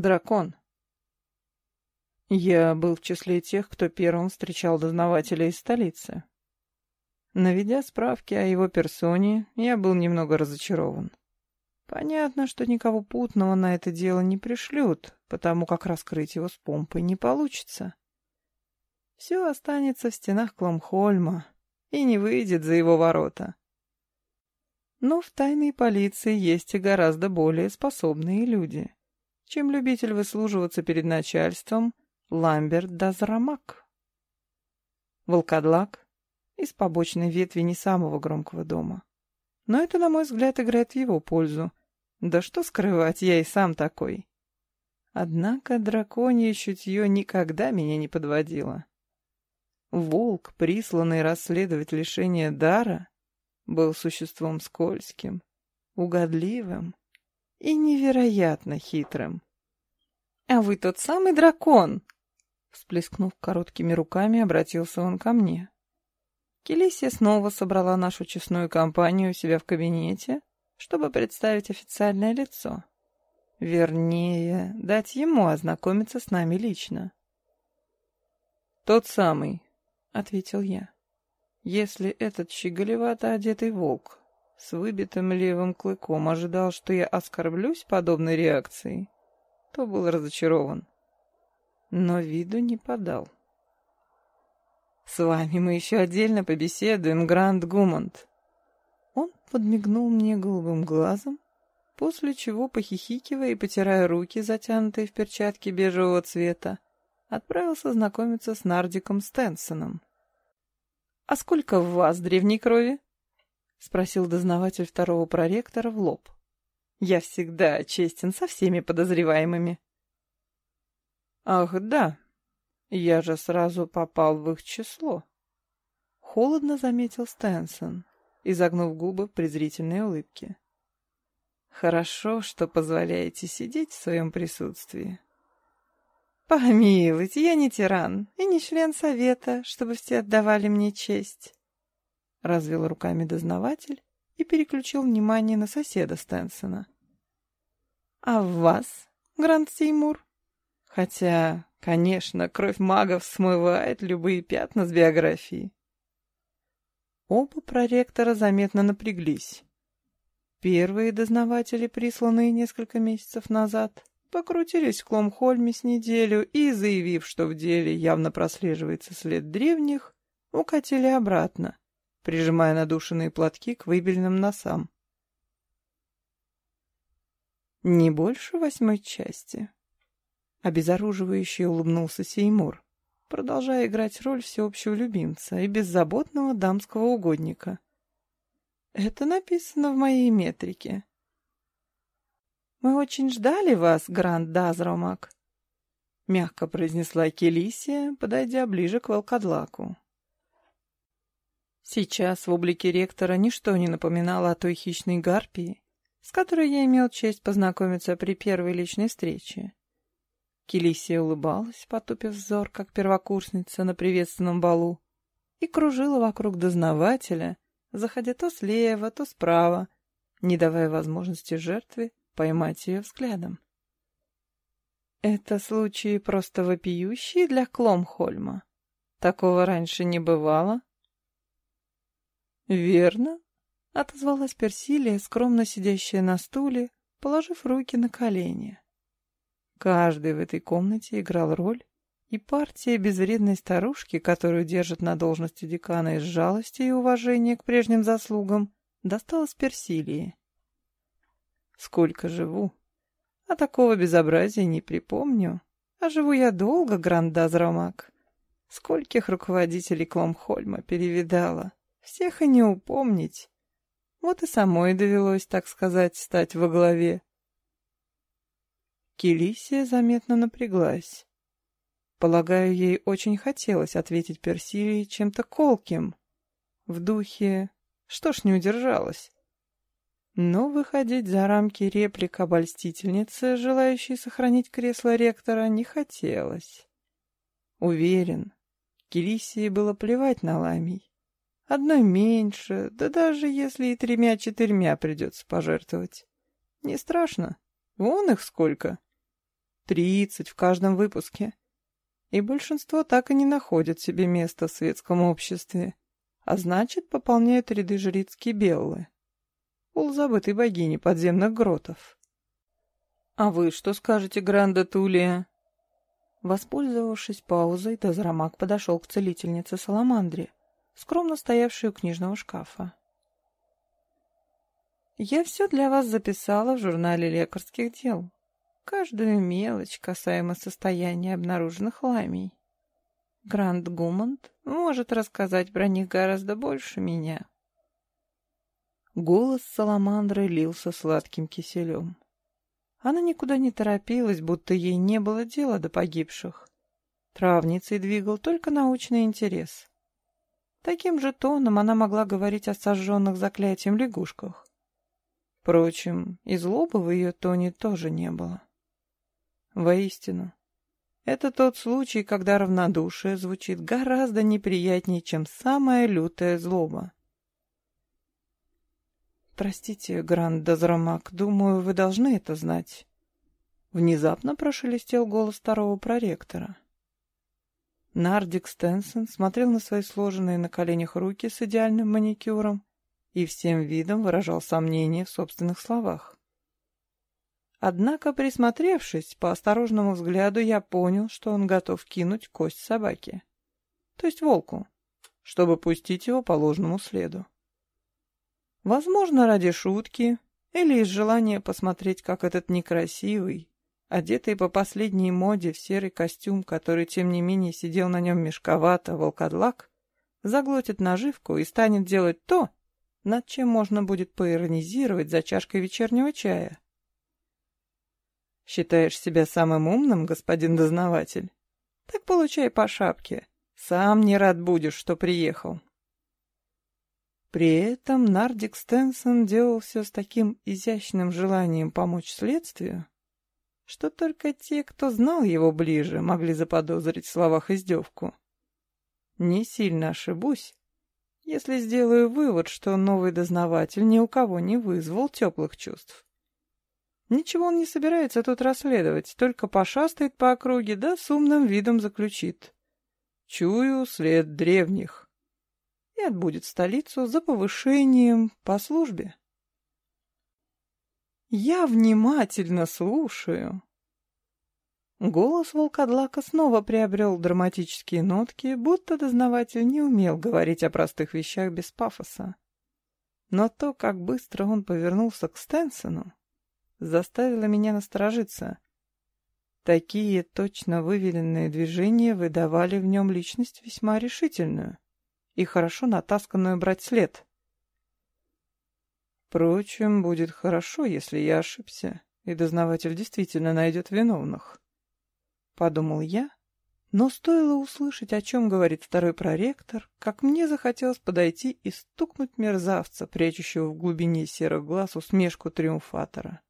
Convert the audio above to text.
Дракон. Я был в числе тех, кто первым встречал дознавателя из столицы. Наведя справки о его персоне, я был немного разочарован. Понятно, что никого путного на это дело не пришлют, потому как раскрыть его с помпой не получится. Все останется в стенах Кламхольма и не выйдет за его ворота. Но в тайной полиции есть и гораздо более способные люди чем любитель выслуживаться перед начальством Ламберт Дазрамак. Волкодлак из побочной ветви не самого громкого дома. Но это, на мой взгляд, играет в его пользу. Да что скрывать, я и сам такой. Однако драконье чутье никогда меня не подводило. Волк, присланный расследовать лишение дара, был существом скользким, угодливым и невероятно хитрым. «А вы тот самый дракон!» Всплескнув короткими руками, обратился он ко мне. Келисия снова собрала нашу честную компанию у себя в кабинете, чтобы представить официальное лицо. Вернее, дать ему ознакомиться с нами лично. «Тот самый», — ответил я. «Если этот щеголевато одетый волк с выбитым левым клыком ожидал, что я оскорблюсь подобной реакцией, то был разочарован. Но виду не подал. «С вами мы еще отдельно побеседуем, Гранд Гумонт». Он подмигнул мне голубым глазом, после чего, похихикивая и потирая руки, затянутые в перчатки бежевого цвета, отправился знакомиться с Нардиком Стенсоном. «А сколько в вас древней крови?» — спросил дознаватель второго проректора в лоб. «Я всегда честен со всеми подозреваемыми». «Ах, да, я же сразу попал в их число», — холодно заметил Стэнсон, изогнув губы в презрительной улыбке. «Хорошо, что позволяете сидеть в своем присутствии». «Помилуйте, я не тиран и не член совета, чтобы все отдавали мне честь развел руками дознаватель и переключил внимание на соседа Стэнсона. «А в вас, Гранд Сеймур? Хотя, конечно, кровь магов смывает любые пятна с биографии». Оба проректора заметно напряглись. Первые дознаватели, присланные несколько месяцев назад, покрутились в Кломхольме с неделю и, заявив, что в деле явно прослеживается след древних, укатили обратно, прижимая надушенные платки к выбеленным носам. «Не больше восьмой части», — обезоруживающе улыбнулся Сеймур, продолжая играть роль всеобщего любимца и беззаботного дамского угодника. «Это написано в моей метрике». «Мы очень ждали вас, Гранд Дазромак», — мягко произнесла Келисия, подойдя ближе к волкодлаку. Сейчас в облике ректора ничто не напоминало о той хищной гарпии, с которой я имел честь познакомиться при первой личной встрече. Келисия улыбалась, потупив взор, как первокурсница на приветственном балу, и кружила вокруг дознавателя, заходя то слева, то справа, не давая возможности жертве поймать ее взглядом. Это случаи просто вопиющие для Кломхольма. Такого раньше не бывало, «Верно», — отозвалась Персилия, скромно сидящая на стуле, положив руки на колени. Каждый в этой комнате играл роль, и партия безвредной старушки, которую держат на должности декана из жалости и уважения к прежним заслугам, досталась Персилии. Сколько живу, а такого безобразия не припомню. А живу я долго, Грандазрамак. Скольких руководителей Кломхольма перевидала. Всех и не упомнить. Вот и самой довелось, так сказать, стать во главе. Келисия заметно напряглась. Полагаю, ей очень хотелось ответить Персилии чем-то колким. В духе «что ж не удержалась». Но выходить за рамки реплик обольстительницы, желающей сохранить кресло ректора, не хотелось. Уверен, Келисии было плевать на ламий. Одной меньше, да даже если и тремя-четырьмя придется пожертвовать. Не страшно. Вон их сколько. тридцать в каждом выпуске. И большинство так и не находят себе места в светском обществе, а значит, пополняют ряды жриц Кибеллы, полузабытой богини подземных гротов. «А вы что скажете, Гранда Тулия?» Воспользовавшись паузой, Тазрамак подошел к целительнице Саламандре, скромно стоявшей у книжного шкафа. «Я все для вас записала в журнале лекарских дел. Каждую мелочь касаемо состояния обнаруженных ламий. Гранд Гумонт может рассказать про них гораздо больше меня». Голос Саламандры лился сладким киселем. Она никуда не торопилась, будто ей не было дела до погибших. Травницей двигал только научный интерес. Таким же тоном она могла говорить о сожженных заклятием лягушках. Впрочем, и злобы в ее тоне тоже не было. Воистину, это тот случай, когда равнодушие звучит гораздо неприятнее, чем самая лютая злоба. «Простите, Гранд Дозрамак, думаю, вы должны это знать». Внезапно прошелестел голос второго проректора. Нардик Стенсон смотрел на свои сложенные на коленях руки с идеальным маникюром и всем видом выражал сомнение в собственных словах. Однако, присмотревшись, по осторожному взгляду я понял, что он готов кинуть кость собаке, то есть волку, чтобы пустить его по ложному следу. Возможно, ради шутки или из желания посмотреть, как этот некрасивый, одетый по последней моде в серый костюм, который, тем не менее, сидел на нем мешковато, волкодлак, заглотит наживку и станет делать то, над чем можно будет поиронизировать за чашкой вечернего чая. Считаешь себя самым умным, господин дознаватель? Так получай по шапке. Сам не рад будешь, что приехал. При этом Нардик Стенсон делал все с таким изящным желанием помочь следствию, что только те, кто знал его ближе, могли заподозрить в словах издевку. Не сильно ошибусь, если сделаю вывод, что новый дознаватель ни у кого не вызвал теплых чувств. Ничего он не собирается тут расследовать, только пошастает по округе, да с умным видом заключит. Чую след древних. И отбудет столицу за повышением по службе. Я внимательно слушаю. Голос волкодлака снова приобрел драматические нотки, будто дознаватель не умел говорить о простых вещах без пафоса. Но то, как быстро он повернулся к Стенсону, заставило меня насторожиться. Такие точно выверенные движения выдавали в нем личность весьма решительную и хорошо натасканную брать след. Впрочем, будет хорошо, если я ошибся, и дознаватель действительно найдет виновных. Подумал я, но стоило услышать, о чем говорит второй проректор, как мне захотелось подойти и стукнуть мерзавца, прячущего в глубине серых глаз усмешку триумфатора.